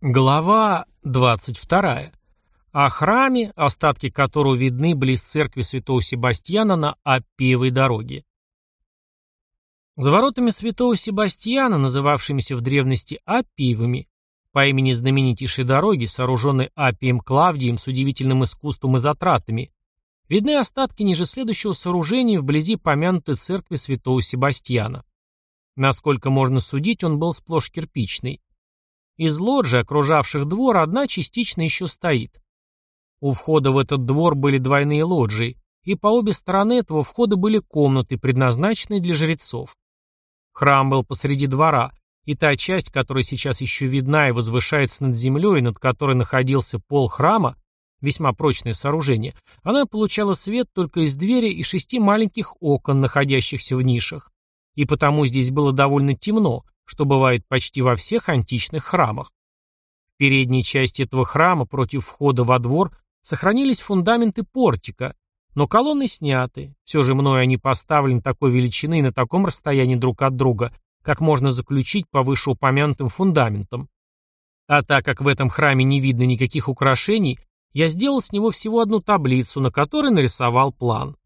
Глава 22. О храме, остатки которого видны близ церкви святого Себастьяна на Аппиевой дороге. За воротами святого Себастьяна, называвшимися в древности Аппиевыми, по имени знаменитейшей дороги, сооруженной Аппием Клавдием с удивительным искусством и затратами, видны остатки ниже следующего сооружения вблизи помянутой церкви святого Себастьяна. Насколько можно судить, он был сплошь кирпичный. Из лоджий, окружавших двор, одна частично еще стоит. У входа в этот двор были двойные лоджии, и по обе стороны этого входа были комнаты, предназначенные для жрецов. Храм был посреди двора, и та часть, которая сейчас еще видна и возвышается над землей, над которой находился пол храма, весьма прочное сооружение, она получала свет только из двери и шести маленьких окон, находящихся в нишах. И потому здесь было довольно темно, что бывает почти во всех античных храмах. В передней части этого храма против входа во двор сохранились фундаменты портика, но колонны сняты, все же мною они поставлены такой величины и на таком расстоянии друг от друга, как можно заключить по вышеупомянутым фундаментам. А так как в этом храме не видно никаких украшений, я сделал с него всего одну таблицу, на которой нарисовал план.